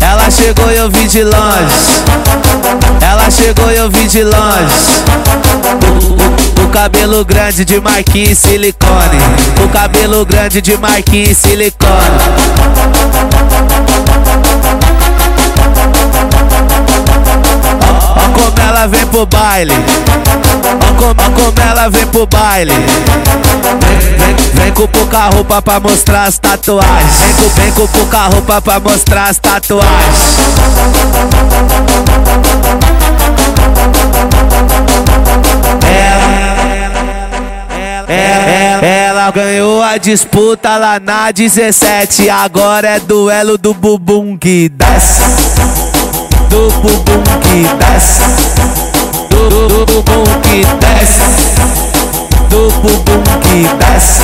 Ela chegou e eu vi de longe. Ela chegou e eu vi de longe. Cabelo grande de marquinhos silicone. O cabelo grande de marquinhos silicone. Ela vem pro baile. Ó como, como ela vem pro baile. Vem, vem, vem com pouca roupa pra mostrar as tatuagens. Vem com, vem com pouca roupa pra mostrar as tatuagens. Ela, ganhou a disputa lá na 17. Agora é duelo do bumbum que desce. Do bumbum que desce. Do, do, do que desce. Do bumbum que desce.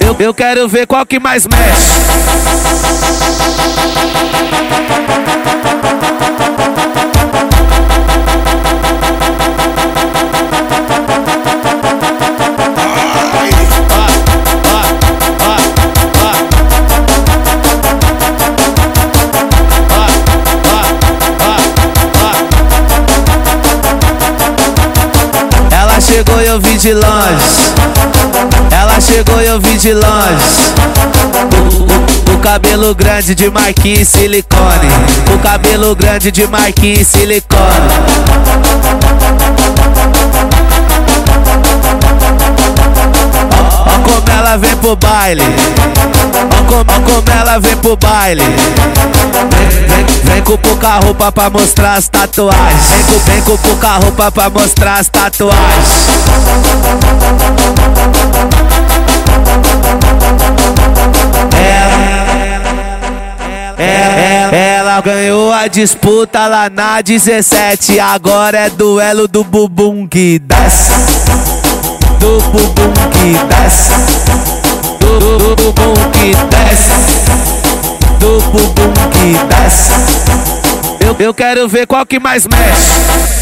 Eu, eu quero ver qual que mais mexe. Chegou e eu vi de longe. Ela chegou e eu vi de longe. O, cabelo grande de marquinhos silicone. O cabelo grande de marquinhos silicone. Ela vem pro baile. Ó como, como ela vem pro baile. Vem, vem, vem com pouca roupa pra mostrar as tatuagens. Vem vem com pouca roupa pra mostrar as tatuagens. Ela, ganhou a disputa lá na 17. Agora é duelo do bumbum que desce. Do bumbum que desce. Do, bumbum que desce. Do bumbum que desce. Eu, eu quero ver qual que mais mexe.